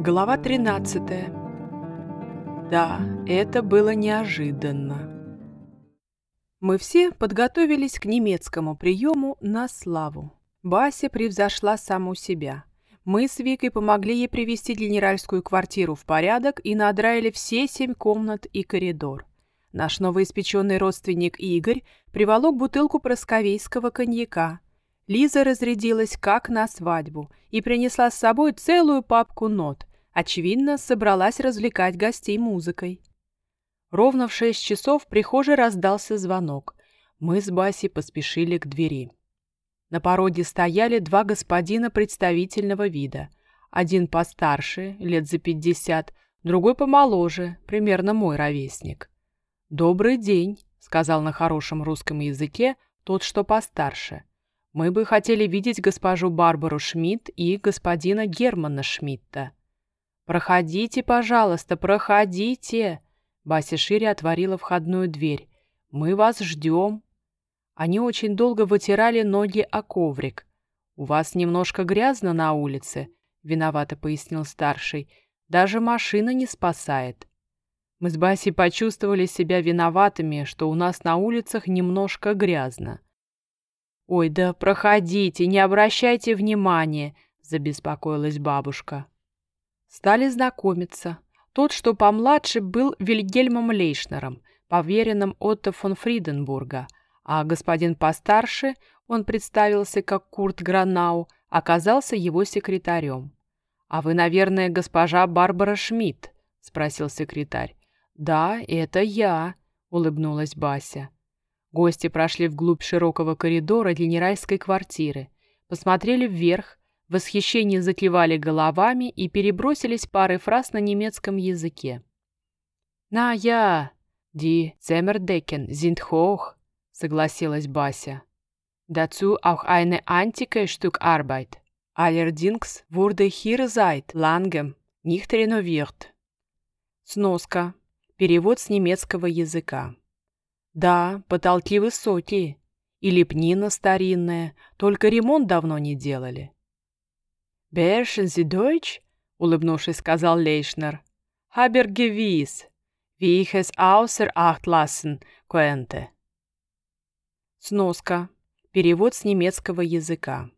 Глава 13. Да, это было неожиданно. Мы все подготовились к немецкому приему на славу. Бася превзошла саму себя. Мы с Викой помогли ей привести генеральскую квартиру в порядок и надраили все семь комнат и коридор. Наш новоиспеченный родственник Игорь приволок бутылку просковейского коньяка – Лиза разрядилась как на свадьбу и принесла с собой целую папку нот. Очевидно, собралась развлекать гостей музыкой. Ровно в шесть часов в прихожей раздался звонок. Мы с Басей поспешили к двери. На пороге стояли два господина представительного вида. Один постарше, лет за пятьдесят, другой помоложе, примерно мой ровесник. «Добрый день», — сказал на хорошем русском языке тот, что постарше. Мы бы хотели видеть госпожу Барбару Шмидт и господина Германа Шмидта. Проходите, пожалуйста, проходите. Бася шире отворила входную дверь. Мы вас ждем. Они очень долго вытирали ноги о коврик. У вас немножко грязно на улице, виновато пояснил старший. Даже машина не спасает. Мы с Басей почувствовали себя виноватыми, что у нас на улицах немножко грязно. «Ой, да проходите, не обращайте внимания», — забеспокоилась бабушка. Стали знакомиться. Тот, что помладше, был Вильгельмом Лейшнером, поверенным Отто фон Фриденбурга, а господин постарше, он представился как Курт Гранау, оказался его секретарем. «А вы, наверное, госпожа Барбара Шмидт?» — спросил секретарь. «Да, это я», — улыбнулась Бася. Гости прошли вглубь широкого коридора генеральской квартиры, посмотрели вверх, в восхищении закивали головами и перебросились парой фраз на немецком языке. «На я! Ди Земердекен sind hoch!» — согласилась Бася. «Dazu auch eine antike Stück Arbeit. Allerdings wurde hier seit langem nicht renoviert». Сноска. Перевод с немецкого языка. Да, потолки высокие. И лепнина старинная, только ремонт давно не делали. «Beherrschen Sie Deutsch?» — улыбнувшись, сказал Лейшнер. «Haber gewiss, wie ich es außer Acht lassen könnte». Сноска. Перевод с немецкого языка.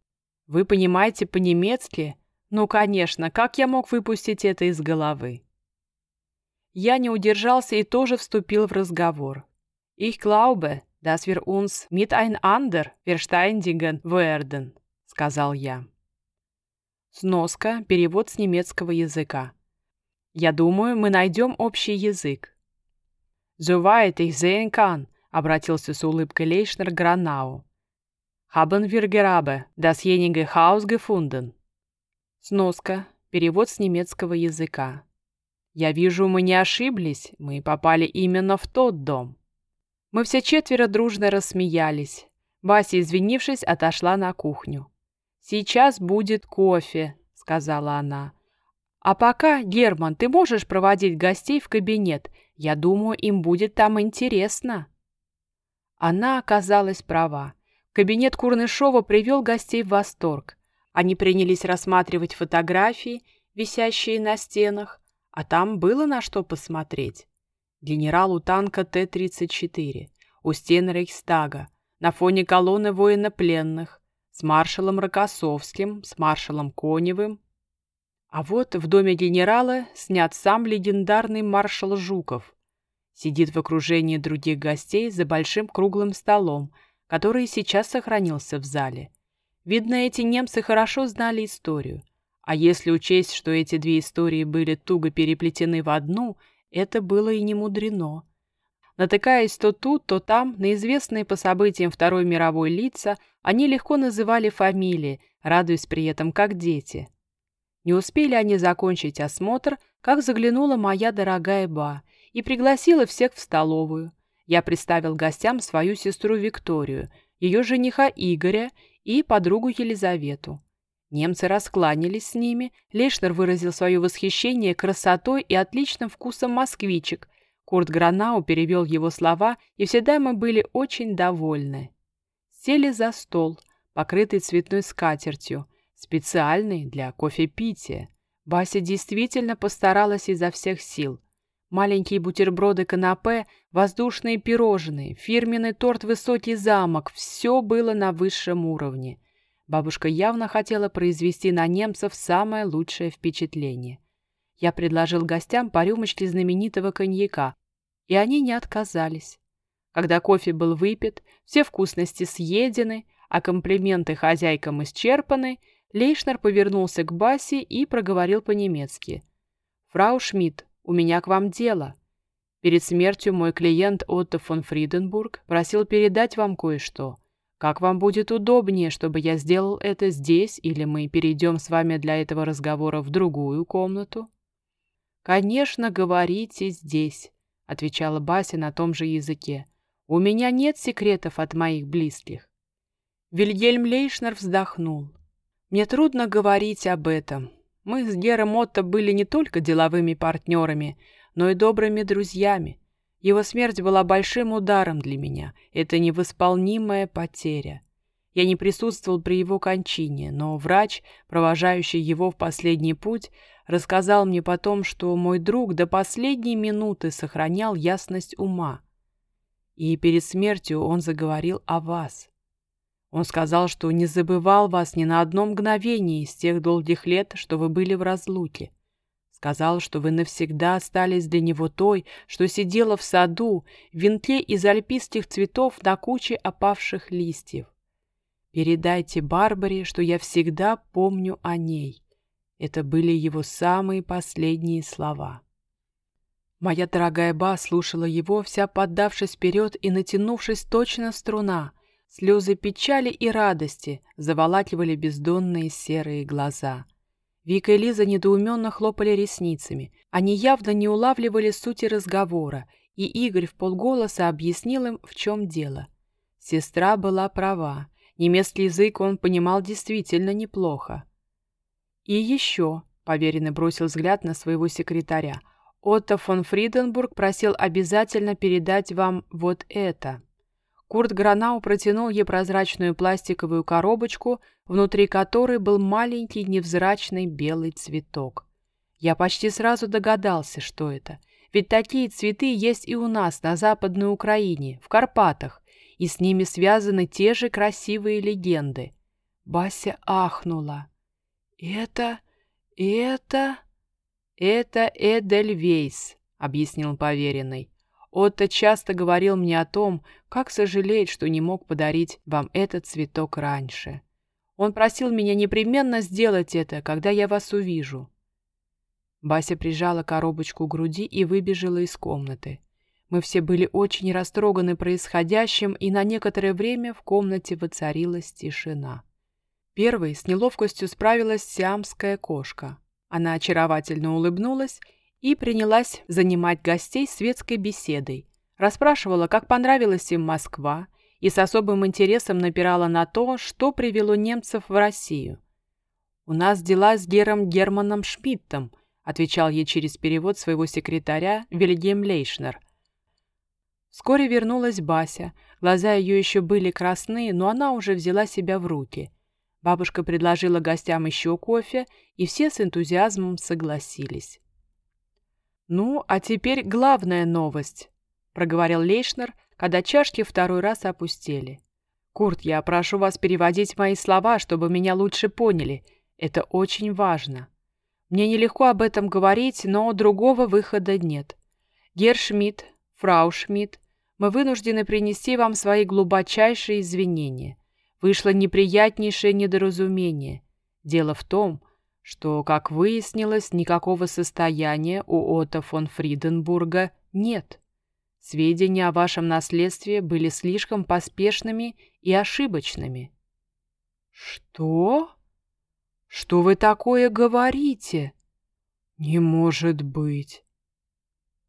Вы понимаете по-немецки? Ну, конечно, как я мог выпустить это из головы? Я не удержался и тоже вступил в разговор. Ich glaube, dass wir uns miteinander verständigen werden, сказал я. Сноска, перевод с немецкого языка. Я думаю, мы найдем общий язык. Soweit sehen kann, обратился с улыбкой Лейшнер Гранау. Haben wir gerade dasjenige Haus gefunden? Сноска, перевод с немецкого языка. Я вижу, мы не ошиблись, мы попали именно в тот дом. Мы все четверо дружно рассмеялись. Бася, извинившись, отошла на кухню. «Сейчас будет кофе», — сказала она. «А пока, Герман, ты можешь проводить гостей в кабинет? Я думаю, им будет там интересно». Она оказалась права. Кабинет Курнышова привел гостей в восторг. Они принялись рассматривать фотографии, висящие на стенах, а там было на что посмотреть генералу танка Т-34, у стен Рейхстага, на фоне колонны военнопленных, с маршалом Рокоссовским, с маршалом Коневым. А вот в доме генерала снят сам легендарный маршал Жуков. Сидит в окружении других гостей за большим круглым столом, который сейчас сохранился в зале. Видно, эти немцы хорошо знали историю. А если учесть, что эти две истории были туго переплетены в одну – это было и не мудрено. Натыкаясь то тут, то там на известные по событиям Второй мировой лица, они легко называли фамилии, радуясь при этом как дети. Не успели они закончить осмотр, как заглянула моя дорогая Ба и пригласила всех в столовую. Я представил гостям свою сестру Викторию, ее жениха Игоря и подругу Елизавету. Немцы раскланялись с ними, Лейшнер выразил свое восхищение красотой и отличным вкусом москвичек. Курт Гранау перевел его слова, и все дамы были очень довольны. Сели за стол, покрытый цветной скатертью, специальный для кофепития. Бася действительно постаралась изо всех сил. Маленькие бутерброды канапе, воздушные пирожные, фирменный торт «Высокий замок» – все было на высшем уровне. Бабушка явно хотела произвести на немцев самое лучшее впечатление. Я предложил гостям по рюмочке знаменитого коньяка, и они не отказались. Когда кофе был выпит, все вкусности съедены, а комплименты хозяйкам исчерпаны, Лейшнер повернулся к Басе и проговорил по-немецки. «Фрау Шмидт, у меня к вам дело. Перед смертью мой клиент Отто фон Фриденбург просил передать вам кое-что. Как вам будет удобнее, чтобы я сделал это здесь, или мы перейдем с вами для этого разговора в другую комнату?» «Конечно, говорите здесь», — отвечала Бася на том же языке. «У меня нет секретов от моих близких». Вильгельм Лейшнер вздохнул. «Мне трудно говорить об этом. Мы с Гером Отто были не только деловыми партнерами, но и добрыми друзьями. Его смерть была большим ударом для меня. Это невосполнимая потеря. Я не присутствовал при его кончине, но врач, провожающий его в последний путь, рассказал мне потом, что мой друг до последней минуты сохранял ясность ума. И перед смертью он заговорил о вас. Он сказал, что не забывал вас ни на одно мгновение из тех долгих лет, что вы были в разлуке. Сказал, что вы навсегда остались для него той, что сидела в саду, в вентле из альпийских цветов на куче опавших листьев. Передайте Барбаре, что я всегда помню о ней. Это были его самые последние слова. Моя дорогая Ба слушала его, вся поддавшись вперед и натянувшись точно струна — Слезы печали и радости заволакивали бездонные серые глаза. Вика и Лиза недоуменно хлопали ресницами. Они явно не улавливали сути разговора, и Игорь в полголоса объяснил им, в чем дело. Сестра была права. Немецкий язык он понимал действительно неплохо. «И еще», — поверенный бросил взгляд на своего секретаря, «Отто фон Фриденбург просил обязательно передать вам вот это». Курт Гранау протянул ей прозрачную пластиковую коробочку, внутри которой был маленький невзрачный белый цветок. Я почти сразу догадался, что это. Ведь такие цветы есть и у нас, на Западной Украине, в Карпатах, и с ними связаны те же красивые легенды. Бася ахнула. «Это... это...» «Это Эдельвейс», — объяснил поверенный. Отто часто говорил мне о том, как сожалеет, что не мог подарить вам этот цветок раньше. Он просил меня непременно сделать это, когда я вас увижу. Бася прижала коробочку к груди и выбежала из комнаты. Мы все были очень растроганы происходящим, и на некоторое время в комнате воцарилась тишина. Первой с неловкостью справилась сиамская кошка. Она очаровательно улыбнулась и принялась занимать гостей светской беседой. Расспрашивала, как понравилась им Москва, и с особым интересом напирала на то, что привело немцев в Россию. «У нас дела с Гером Германом Шмидтом», отвечал ей через перевод своего секретаря Вильгельм Лейшнер. Вскоре вернулась Бася. Глаза ее еще были красные, но она уже взяла себя в руки. Бабушка предложила гостям еще кофе, и все с энтузиазмом согласились. «Ну, а теперь главная новость», — проговорил Лейшнер, когда чашки второй раз опустели. «Курт, я прошу вас переводить мои слова, чтобы меня лучше поняли. Это очень важно. Мне нелегко об этом говорить, но другого выхода нет. Гер Шмидт, фрау Шмидт, мы вынуждены принести вам свои глубочайшие извинения. Вышло неприятнейшее недоразумение. Дело в том, что, как выяснилось, никакого состояния у Отто фон Фриденбурга нет. Сведения о вашем наследстве были слишком поспешными и ошибочными. Что? Что вы такое говорите? Не может быть.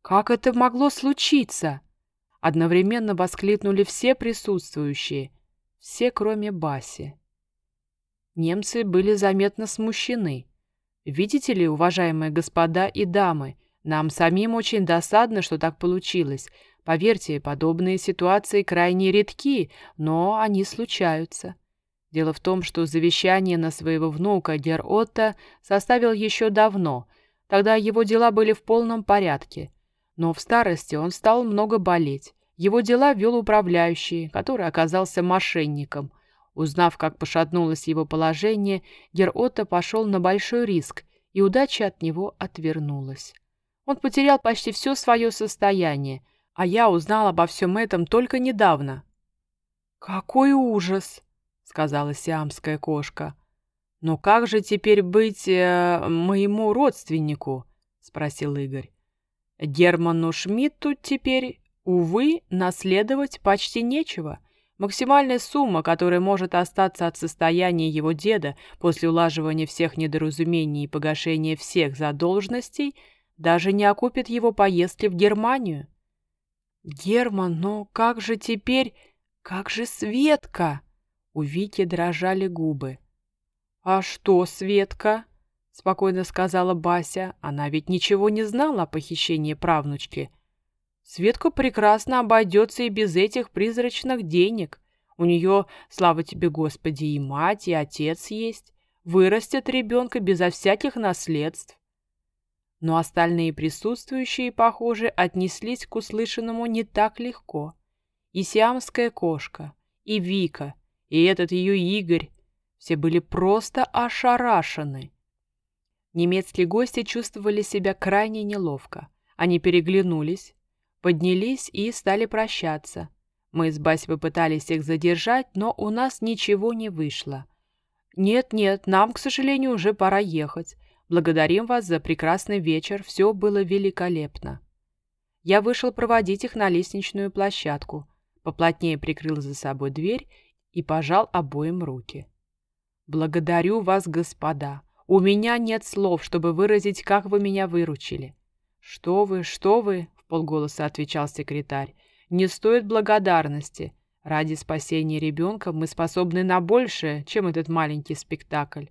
Как это могло случиться? Одновременно воскликнули все присутствующие, все кроме Баси. Немцы были заметно смущены. Видите ли, уважаемые господа и дамы, нам самим очень досадно, что так получилось. Поверьте, подобные ситуации крайне редки, но они случаются. Дело в том, что завещание на своего внука Гер Отто составил еще давно, тогда его дела были в полном порядке. Но в старости он стал много болеть. Его дела вел управляющий, который оказался мошенником. Узнав, как пошатнулось его положение, Гер Отто пошел на большой риск, и удача от него отвернулась. Он потерял почти все свое состояние, а я узнал обо всем этом только недавно. «Какой ужас!» сказала сиамская кошка. «Но как же теперь быть э, моему родственнику?» — спросил Игорь. «Герману Шмидту теперь, увы, наследовать почти нечего. Максимальная сумма, которая может остаться от состояния его деда после улаживания всех недоразумений и погашения всех задолженностей, даже не окупит его поездки в Германию». «Герман, но как же теперь... Как же Светка?» У Вики дрожали губы. «А что, Светка?» — спокойно сказала Бася. Она ведь ничего не знала о похищении правнучки. «Светка прекрасно обойдется и без этих призрачных денег. У нее, слава тебе, Господи, и мать, и отец есть. Вырастет ребенка безо всяких наследств». Но остальные присутствующие, похоже, отнеслись к услышанному не так легко. И сиамская кошка, и Вика — и этот ее Игорь. Все были просто ошарашены. Немецкие гости чувствовали себя крайне неловко. Они переглянулись, поднялись и стали прощаться. Мы с Басей попытались их задержать, но у нас ничего не вышло. «Нет-нет, нам, к сожалению, уже пора ехать. Благодарим вас за прекрасный вечер, все было великолепно». Я вышел проводить их на лестничную площадку, поплотнее прикрыл за собой дверь и пожал обоим руки. «Благодарю вас, господа. У меня нет слов, чтобы выразить, как вы меня выручили». «Что вы, что вы?» — полголоса отвечал секретарь. «Не стоит благодарности. Ради спасения ребенка мы способны на большее, чем этот маленький спектакль».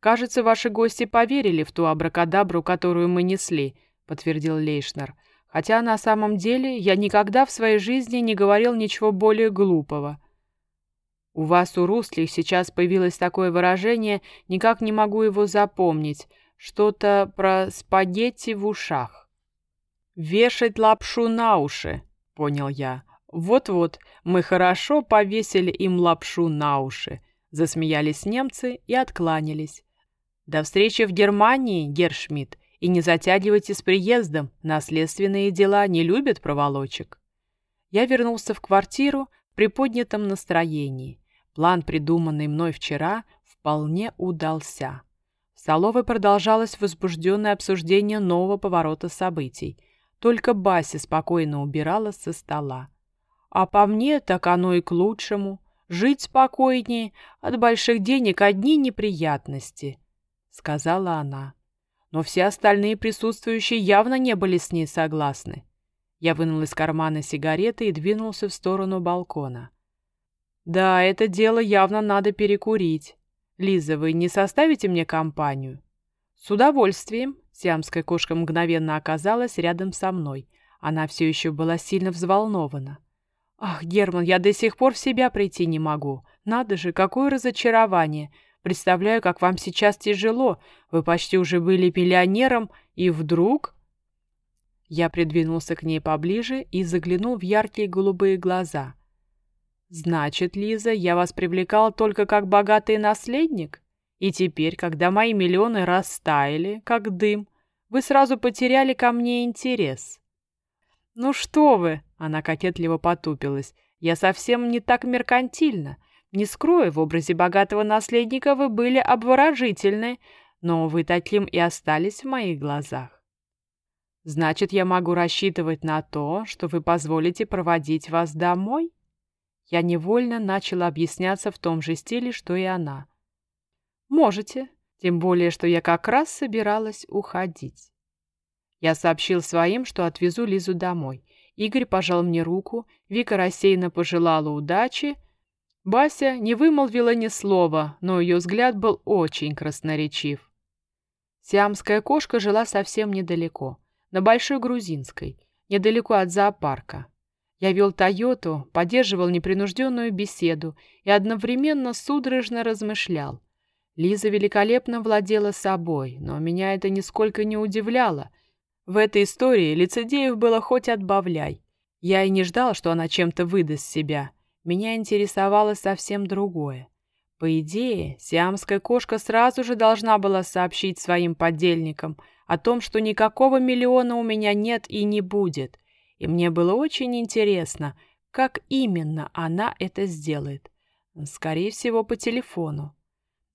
«Кажется, ваши гости поверили в ту абракадабру, которую мы несли», — подтвердил Лейшнер. «Хотя на самом деле я никогда в своей жизни не говорил ничего более глупого». У вас, у русских, сейчас появилось такое выражение, никак не могу его запомнить. Что-то про спагетти в ушах. «Вешать лапшу на уши», — понял я. «Вот-вот, мы хорошо повесили им лапшу на уши», — засмеялись немцы и откланялись. «До встречи в Германии, Гершмидт, и не затягивайте с приездом, наследственные дела не любят проволочек». Я вернулся в квартиру в приподнятом настроении. План, придуманный мной вчера, вполне удался. В столовой продолжалось возбужденное обсуждение нового поворота событий. Только Бася спокойно убирала со стола. А по мне, так оно и к лучшему. Жить спокойнее, от больших денег одни неприятности, — сказала она. Но все остальные присутствующие явно не были с ней согласны. Я вынул из кармана сигареты и двинулся в сторону балкона. Да, это дело явно надо перекурить. Лиза, вы не составите мне компанию? С удовольствием. Сиамская кошка мгновенно оказалась рядом со мной. Она все еще была сильно взволнована. «Ах, Герман, я до сих пор в себя прийти не могу. Надо же, какое разочарование. Представляю, как вам сейчас тяжело. Вы почти уже были миллионером, и вдруг...» Я придвинулся к ней поближе и заглянул в яркие голубые глаза. Значит, Лиза, я вас привлекал только как богатый наследник? И теперь, когда мои миллионы растаяли, как дым, вы сразу потеряли ко мне интерес. Ну что вы, она кокетливо потупилась. Я совсем не так меркантильна. Не скрою, в образе богатого наследника вы были обворожительны, но вы таким и остались в моих глазах. Значит, я могу рассчитывать на то, что вы позволите проводить вас домой? Я невольно начала объясняться в том же стиле, что и она. «Можете, тем более, что я как раз собиралась уходить». Я сообщил своим, что отвезу Лизу домой. Игорь пожал мне руку, Вика рассеянно пожелала удачи. Бася не вымолвила ни слова, но ее взгляд был очень красноречив. Сиамская кошка жила совсем недалеко, на Большой Грузинской, недалеко от зоопарка. Я вел Тойоту, поддерживал непринужденную беседу и одновременно судорожно размышлял. Лиза великолепно владела собой, но меня это нисколько не удивляло. В этой истории лицедеев было хоть отбавляй. Я и не ждал, что она чем-то выдаст себя. Меня интересовало совсем другое. По идее, сиамская кошка сразу же должна была сообщить своим подельникам о том, что никакого миллиона у меня нет и не будет. И мне было очень интересно, как именно она это сделает. Скорее всего, по телефону.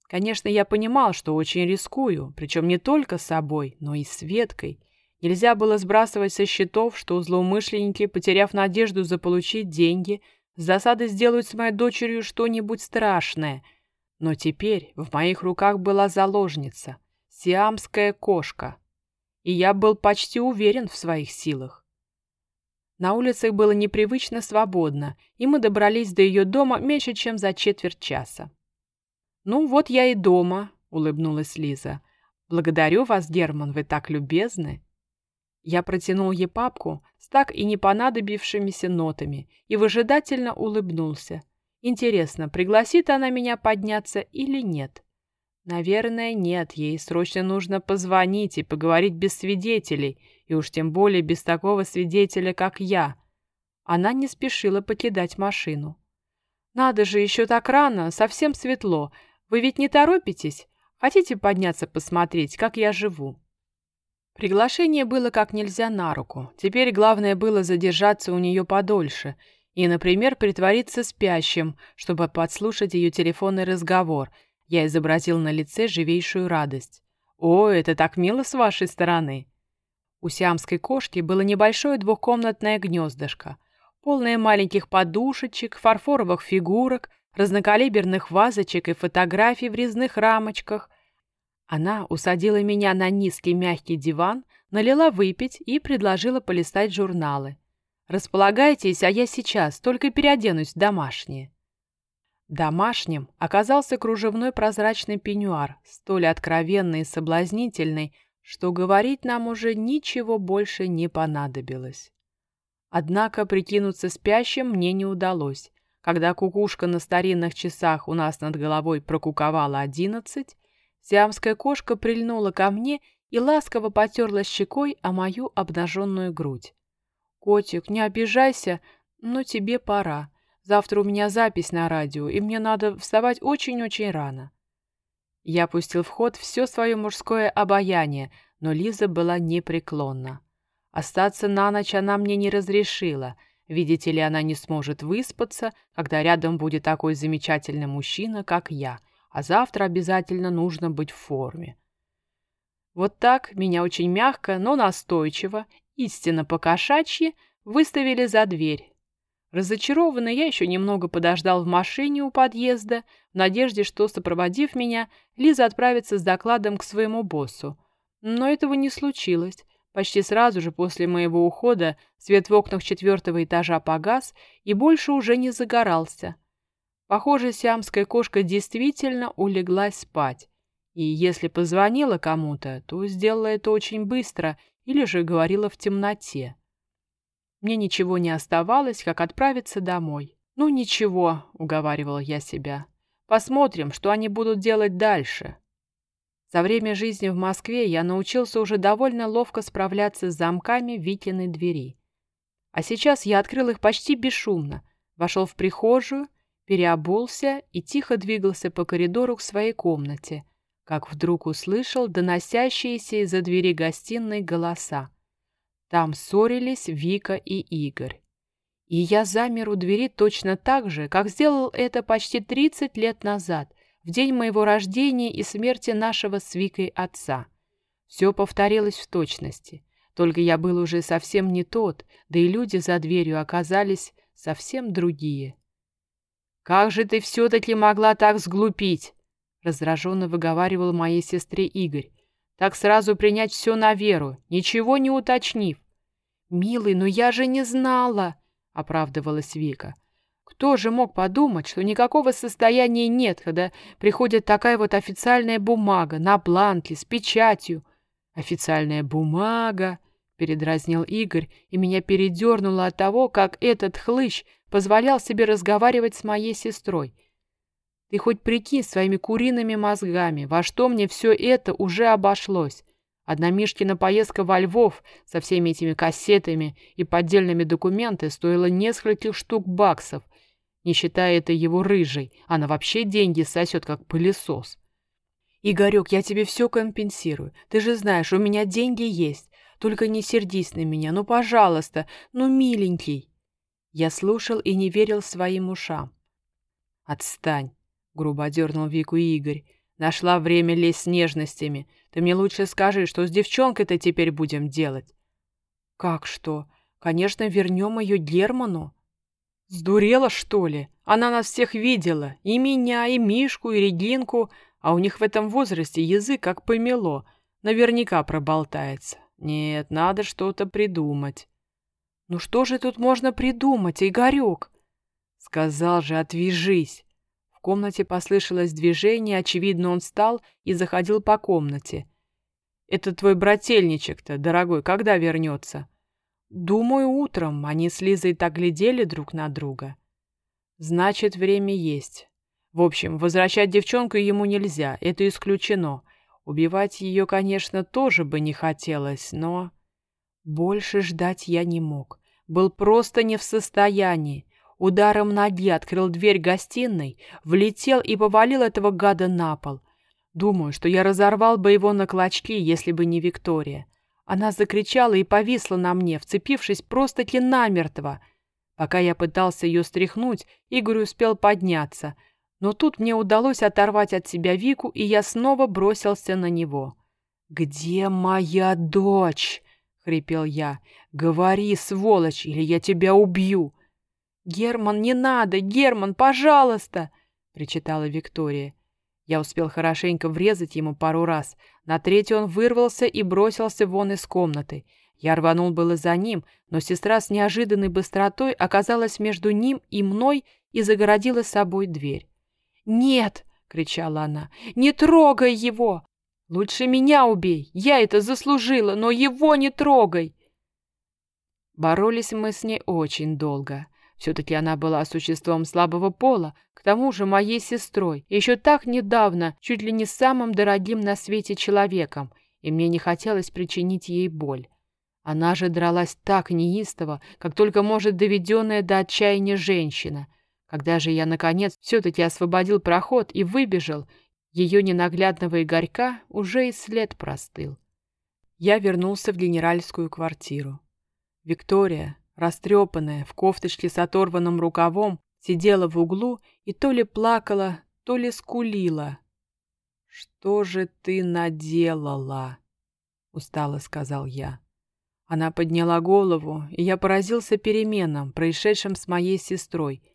Конечно, я понимал, что очень рискую, причем не только собой, но и Светкой. Нельзя было сбрасывать со счетов, что злоумышленники, потеряв надежду заполучить деньги, с засады сделают с моей дочерью что-нибудь страшное. Но теперь в моих руках была заложница, сиамская кошка. И я был почти уверен в своих силах. На улицах было непривычно свободно, и мы добрались до ее дома меньше, чем за четверть часа. «Ну, вот я и дома», — улыбнулась Лиза. «Благодарю вас, Герман, вы так любезны». Я протянул ей папку с так и не понадобившимися нотами и выжидательно улыбнулся. Интересно, пригласит она меня подняться или нет? Наверное, нет, ей срочно нужно позвонить и поговорить без свидетелей, и уж тем более без такого свидетеля, как я. Она не спешила покидать машину. «Надо же, еще так рано, совсем светло. Вы ведь не торопитесь? Хотите подняться посмотреть, как я живу?» Приглашение было как нельзя на руку. Теперь главное было задержаться у нее подольше и, например, притвориться спящим, чтобы подслушать ее телефонный разговор. Я изобразил на лице живейшую радость. «О, это так мило с вашей стороны!» У сиамской кошки было небольшое двухкомнатное гнездышко, полное маленьких подушечек, фарфоровых фигурок, разнокалиберных вазочек и фотографий в резных рамочках. Она усадила меня на низкий мягкий диван, налила выпить и предложила полистать журналы. «Располагайтесь, а я сейчас, только переоденусь в домашнее». Домашним оказался кружевной прозрачный пеньюар, столь откровенный и соблазнительный, что говорить нам уже ничего больше не понадобилось. Однако прикинуться спящим мне не удалось. Когда кукушка на старинных часах у нас над головой прокуковала одиннадцать, сиамская кошка прильнула ко мне и ласково потерла щекой о мою обнаженную грудь. «Котик, не обижайся, но тебе пора. Завтра у меня запись на радио, и мне надо вставать очень-очень рано». Я пустил в ход все свое мужское обаяние, но Лиза была непреклонна. Остаться на ночь она мне не разрешила — Видите ли, она не сможет выспаться, когда рядом будет такой замечательный мужчина, как я, а завтра обязательно нужно быть в форме. Вот так меня очень мягко, но настойчиво, истинно по-кошачьи, выставили за дверь. Разочарованный, я еще немного подождал в машине у подъезда, в надежде, что, сопроводив меня, Лиза отправится с докладом к своему боссу. Но этого не случилось. Почти сразу же после моего ухода свет в окнах четвертого этажа погас и больше уже не загорался. Похоже, сиамская кошка действительно улеглась спать. И если позвонила кому-то, то сделала это очень быстро или же говорила в темноте. Мне ничего не оставалось, как отправиться домой. «Ну ничего», — уговаривала я себя. «Посмотрим, что они будут делать дальше». За время жизни в Москве я научился уже довольно ловко справляться с замками Викиной двери. А сейчас я открыл их почти бесшумно, вошел в прихожую, переобулся и тихо двигался по коридору к своей комнате, как вдруг услышал доносящиеся из-за двери гостиной голоса. Там ссорились Вика и Игорь. И я замер у двери точно так же, как сделал это почти 30 лет назад, в день моего рождения и смерти нашего с Викой отца. Все повторилось в точности, только я был уже совсем не тот, да и люди за дверью оказались совсем другие. «Как же ты все-таки могла так сглупить?» раздраженно выговаривал моей сестре Игорь. «Так сразу принять все на веру, ничего не уточнив». «Милый, но я же не знала!» — оправдывалась Вика. Кто же мог подумать, что никакого состояния нет, когда приходит такая вот официальная бумага на бланке с печатью? Официальная бумага, передразнил Игорь, и меня передернуло от того, как этот хлыщ позволял себе разговаривать с моей сестрой. Ты хоть прикинь своими куриными мозгами, во что мне все это уже обошлось. Одна Мишкина поездка во Львов со всеми этими кассетами и поддельными документами стоила нескольких штук баксов, не считая это его рыжей. Она вообще деньги сосет, как пылесос. «Игорек, я тебе все компенсирую. Ты же знаешь, у меня деньги есть. Только не сердись на меня, ну, пожалуйста, ну, миленький». Я слушал и не верил своим ушам. «Отстань», — грубо одернул Вику Игорь. «Нашла время лезть с нежностями. Ты мне лучше скажи, что с девчонкой-то теперь будем делать?» «Как что? Конечно, вернем ее Герману». «Сдурела, что ли? Она нас всех видела. И меня, и Мишку, и Регинку. А у них в этом возрасте язык как помело. Наверняка проболтается. Нет, надо что-то придумать. Ну что же тут можно придумать, Игорек? Сказал же, отвяжись. В комнате послышалось движение, очевидно, он встал и заходил по комнате. Это твой брательничек-то, дорогой, когда вернется? Думаю, утром. Они с Лизой так глядели друг на друга. Значит, время есть. В общем, возвращать девчонку ему нельзя, это исключено. Убивать ее, конечно, тоже бы не хотелось, но... Больше ждать я не мог. Был просто не в состоянии. Ударом ноги открыл дверь гостиной, влетел и повалил этого гада на пол. Думаю, что я разорвал бы его на клочки, если бы не Виктория. Она закричала и повисла на мне, вцепившись просто-таки намертво. Пока я пытался ее стряхнуть, Игорь успел подняться — но тут мне удалось оторвать от себя Вику, и я снова бросился на него. «Где моя дочь?» — хрипел я. «Говори, сволочь, или я тебя убью!» «Герман, не надо! Герман, пожалуйста!» — причитала Виктория. Я успел хорошенько врезать ему пару раз. На третий он вырвался и бросился вон из комнаты. Я рванул было за ним, но сестра с неожиданной быстротой оказалась между ним и мной и загородила собой дверь. «Нет!» — кричала она. «Не трогай его! Лучше меня убей! Я это заслужила, но его не трогай!» Боролись мы с ней очень долго. Все-таки она была существом слабого пола, к тому же моей сестрой, еще так недавно чуть ли не самым дорогим на свете человеком, и мне не хотелось причинить ей боль. Она же дралась так неистово, как только может доведенная до отчаяния женщина — когда же я, наконец, все-таки освободил проход и выбежал, ее ненаглядного Игорька уже и след простыл. Я вернулся в генеральскую квартиру. Виктория, растрепанная, в кофточке с оторванным рукавом, сидела в углу и то ли плакала, то ли скулила. «Что же ты наделала?» — устало сказал я. Она подняла голову, и я поразился переменам, происшедшим с моей сестрой —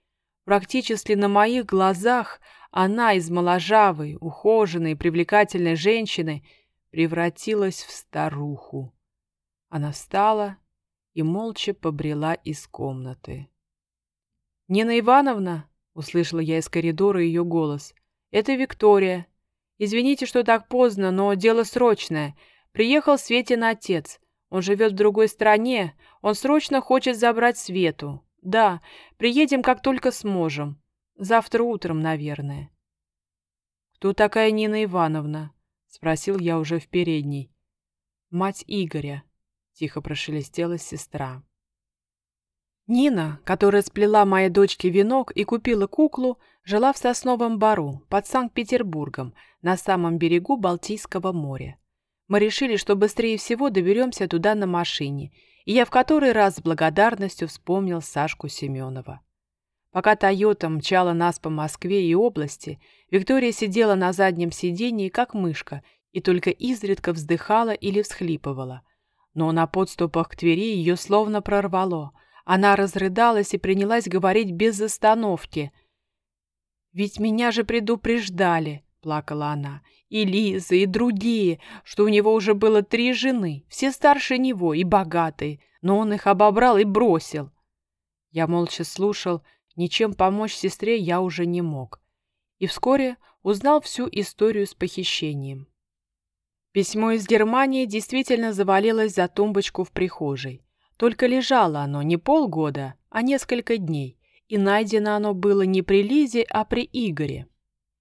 Практически на моих глазах она из моложавой, ухоженной, привлекательной женщины превратилась в старуху. Она встала и молча побрела из комнаты. «Нина Ивановна?» — услышала я из коридора ее голос. «Это Виктория. Извините, что так поздно, но дело срочное. Приехал Светин отец. Он живет в другой стране. Он срочно хочет забрать Свету. Да, приедем, как только сможем. Завтра утром, наверное. Кто такая Нина Ивановна? Спросил я уже в передней. Мать Игоря. Тихо прошелестела сестра. Нина, которая сплела моей дочке венок и купила куклу, жила в Сосновом Бару, под Санкт-Петербургом, на самом берегу Балтийского моря. Мы решили, что быстрее всего доберемся туда на машине, и я в который раз с благодарностью вспомнил Сашку Семенова. Пока «Тойота» мчала нас по Москве и области, Виктория сидела на заднем сиденье, как мышка, и только изредка вздыхала или всхлипывала. Но на подступах к Твери ее словно прорвало. Она разрыдалась и принялась говорить без остановки. «Ведь меня же предупреждали!» — плакала она. «И Лиза, и другие, что у него уже было три жены, все старше него и богатые, но он их обобрал и бросил». Я молча слушал, ничем помочь сестре я уже не мог. И вскоре узнал всю историю с похищением. Письмо из Германии действительно завалилось за тумбочку в прихожей. Только лежало оно не полгода, а несколько дней, и найдено оно было не при Лизе, а при Игоре.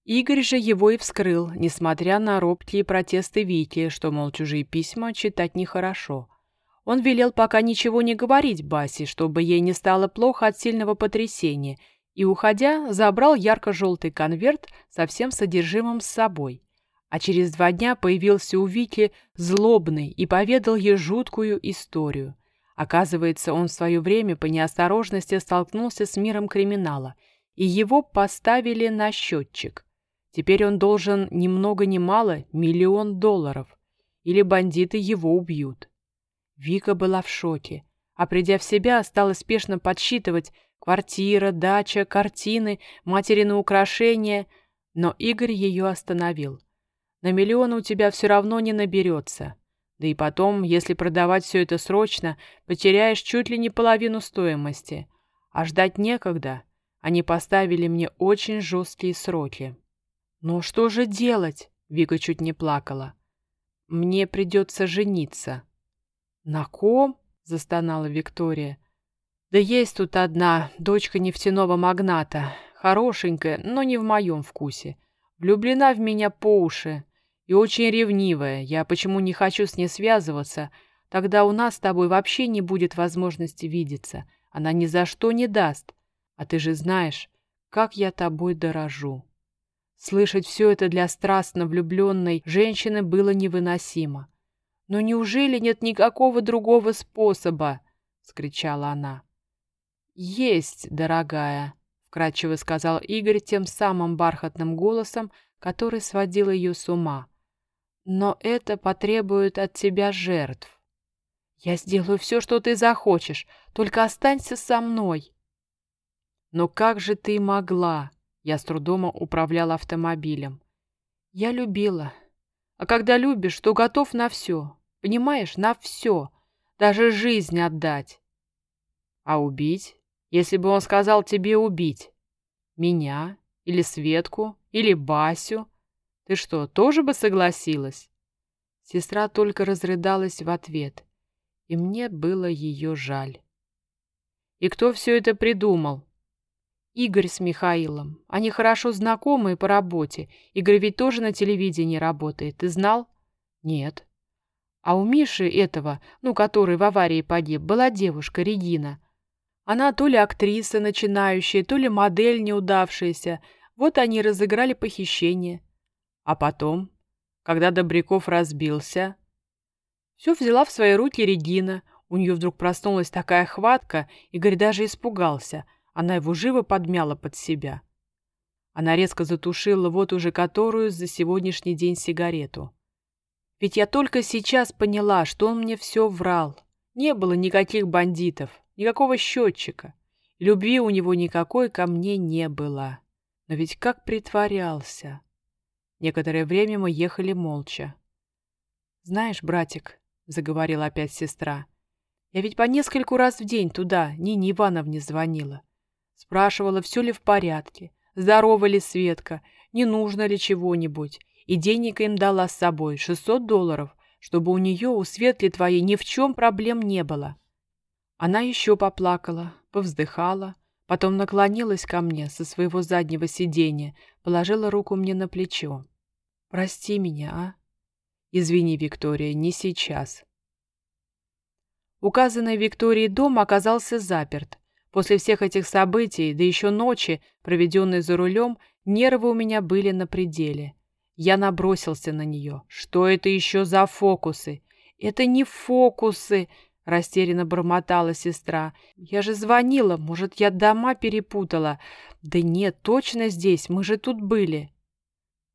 Игорь же его и вскрыл, несмотря на робкие протесты Вики, что, мол, чужие письма читать нехорошо. Он велел пока ничего не говорить Басе, чтобы ей не стало плохо от сильного потрясения, и, уходя, забрал ярко-желтый конверт со всем содержимым с собой. А через два дня появился у Вики злобный и поведал ей жуткую историю. Оказывается, он в свое время по неосторожности столкнулся с миром криминала, и его поставили на счетчик. Теперь он должен ни много ни мало миллион долларов, или бандиты его убьют. Вика была в шоке, а придя в себя, стала спешно подсчитывать квартира, дача, картины, материны украшения, но Игорь ее остановил. На миллион у тебя все равно не наберется. Да и потом, если продавать все это срочно, потеряешь чуть ли не половину стоимости. А ждать некогда. Они поставили мне очень жесткие сроки. «Ну что же делать?» — Вика чуть не плакала. «Мне придется жениться». «На ком?» — застонала Виктория. «Да есть тут одна, дочка нефтяного магната. Хорошенькая, но не в моем вкусе. Влюблена в меня по уши и очень ревнивая. Я почему не хочу с ней связываться? Тогда у нас с тобой вообще не будет возможности видеться. Она ни за что не даст. А ты же знаешь, как я тобой дорожу. Слышать все это для страстно влюбленной женщины было невыносимо. «Но неужели нет никакого другого способа?» — скричала она. «Есть, дорогая», — вкратчиво сказал Игорь тем самым бархатным голосом, который сводил ее с ума но это потребует от тебя жертв. Я сделаю все, что ты захочешь, только останься со мной. Но как же ты могла? Я с трудом управляла автомобилем. Я любила. А когда любишь, то готов на все. Понимаешь, на все. Даже жизнь отдать. А убить? Если бы он сказал тебе убить? Меня? Или Светку? Или Басю? Ты что, тоже бы согласилась?» Сестра только разрыдалась в ответ, и мне было ее жаль. «И кто все это придумал?» Игорь с Михаилом. Они хорошо знакомы по работе. Игорь ведь тоже на телевидении работает. Ты знал? Нет. А у Миши этого, ну, который в аварии погиб, была девушка Регина. Она то ли актриса начинающая, то ли модель неудавшаяся. Вот они разыграли похищение. А потом, когда Добряков разбился, все взяла в свои руки Регина. У нее вдруг проснулась такая хватка, Игорь даже испугался. Она его живо подмяла под себя. Она резко затушила вот уже которую за сегодняшний день сигарету. Ведь я только сейчас поняла, что он мне все врал. Не было никаких бандитов, никакого счетчика. Любви у него никакой ко мне не было. Но ведь как притворялся. Некоторое время мы ехали молча. «Знаешь, братик», — заговорила опять сестра, — «я ведь по нескольку раз в день туда Нине Ивановне звонила. Спрашивала, все ли в порядке, здорова ли Светка, не нужно ли чего-нибудь, и денег им дала с собой, 600 долларов, чтобы у нее, у Светли твоей, ни в чем проблем не было». Она еще поплакала, повздыхала, Потом наклонилась ко мне со своего заднего сиденья, положила руку мне на плечо. «Прости меня, а?» «Извини, Виктория, не сейчас». Указанный Викторией дом оказался заперт. После всех этих событий, да еще ночи, проведенной за рулем, нервы у меня были на пределе. Я набросился на нее. «Что это еще за фокусы?» «Это не фокусы!» Растерянно бормотала сестра. «Я же звонила, может, я дома перепутала?» «Да нет, точно здесь, мы же тут были».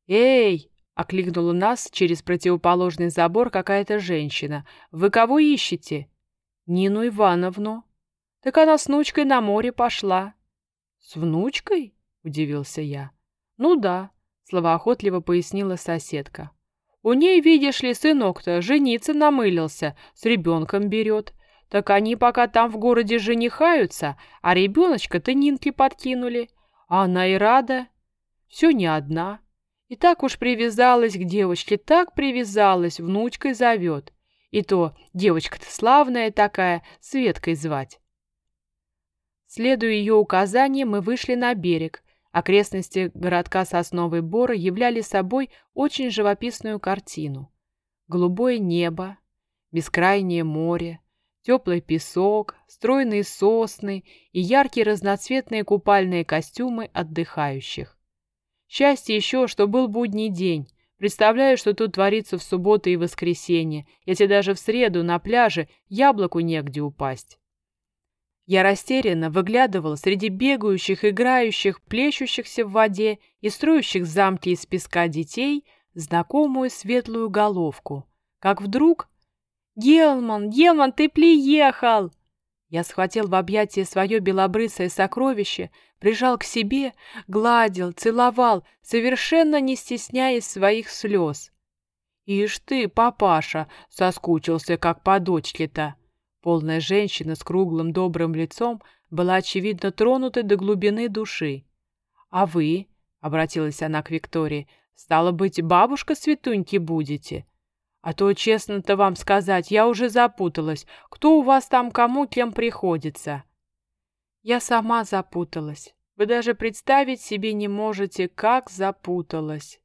«Эй!» — окликнула нас через противоположный забор какая-то женщина. «Вы кого ищете?» «Нину Ивановну». «Так она с внучкой на море пошла». «С внучкой?» — удивился я. «Ну да», — словоохотливо пояснила соседка. У ней, видишь ли, сынок-то жениться намылился, с ребенком берет. Так они пока там в городе женихаются, а ребеночка-то Нинке подкинули. А она и рада. Все не одна. И так уж привязалась к девочке, так привязалась, внучкой зовет. И то девочка-то славная такая, Светкой звать. Следуя ее указаниям, мы вышли на берег. Окрестности городка Сосновый Бор являли собой очень живописную картину. Голубое небо, бескрайнее море, теплый песок, стройные сосны и яркие разноцветные купальные костюмы отдыхающих. Счастье еще, что был будний день. Представляю, что тут творится в субботу и воскресенье, если даже в среду на пляже яблоку негде упасть. Я растерянно выглядывал среди бегающих, играющих, плещущихся в воде и строящих замки из песка детей знакомую светлую головку, как вдруг «Гелман, Гелман, ты приехал!» Я схватил в объятия свое белобрысое сокровище, прижал к себе, гладил, целовал, совершенно не стесняясь своих слез. «Ишь ты, папаша!» — соскучился, как по дочке-то. Полная женщина с круглым добрым лицом была, очевидно, тронута до глубины души. «А вы?» — обратилась она к Виктории. «Стало быть, бабушка Светуньки будете?» А то, честно-то вам сказать, я уже запуталась. Кто у вас там кому кем приходится? Я сама запуталась. Вы даже представить себе не можете, как запуталась,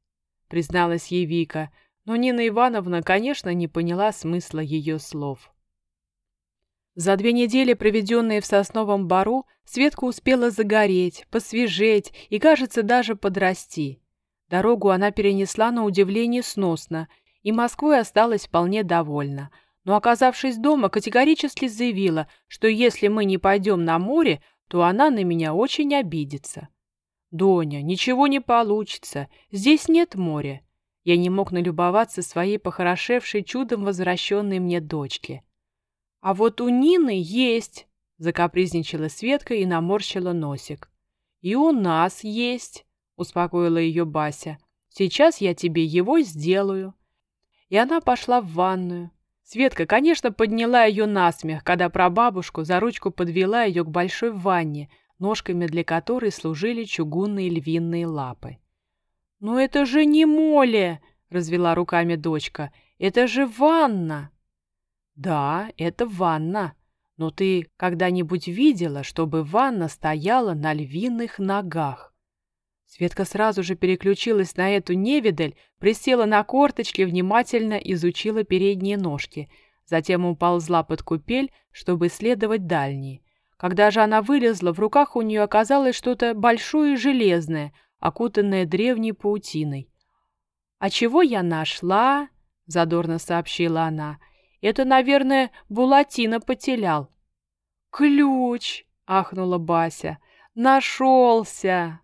призналась ей Вика, но Нина Ивановна, конечно, не поняла смысла ее слов. За две недели, проведенные в Сосновом Бару, Светка успела загореть, посвежеть и, кажется, даже подрасти. Дорогу она перенесла на удивление сносно и Москвой осталась вполне довольна. Но, оказавшись дома, категорически заявила, что если мы не пойдем на море, то она на меня очень обидится. «Доня, ничего не получится, здесь нет моря». Я не мог налюбоваться своей похорошевшей чудом возвращенной мне дочке. «А вот у Нины есть», — закапризничала Светка и наморщила носик. «И у нас есть», — успокоила ее Бася. «Сейчас я тебе его сделаю» и она пошла в ванную. Светка, конечно, подняла ее на смех, когда прабабушку за ручку подвела ее к большой ванне, ножками для которой служили чугунные львиные лапы. «Ну это же не море!» — развела руками дочка. «Это же ванна!» «Да, это ванна. Но ты когда-нибудь видела, чтобы ванна стояла на львиных ногах?» Светка сразу же переключилась на эту невидаль, присела на корточки, внимательно изучила передние ножки, затем уползла под купель, чтобы исследовать дальние. Когда же она вылезла, в руках у нее оказалось что-то большое и железное, окутанное древней паутиной. «А чего я нашла?» — задорно сообщила она. «Это, наверное, Булатино потерял». «Ключ!» — ахнула Бася. «Нашелся!»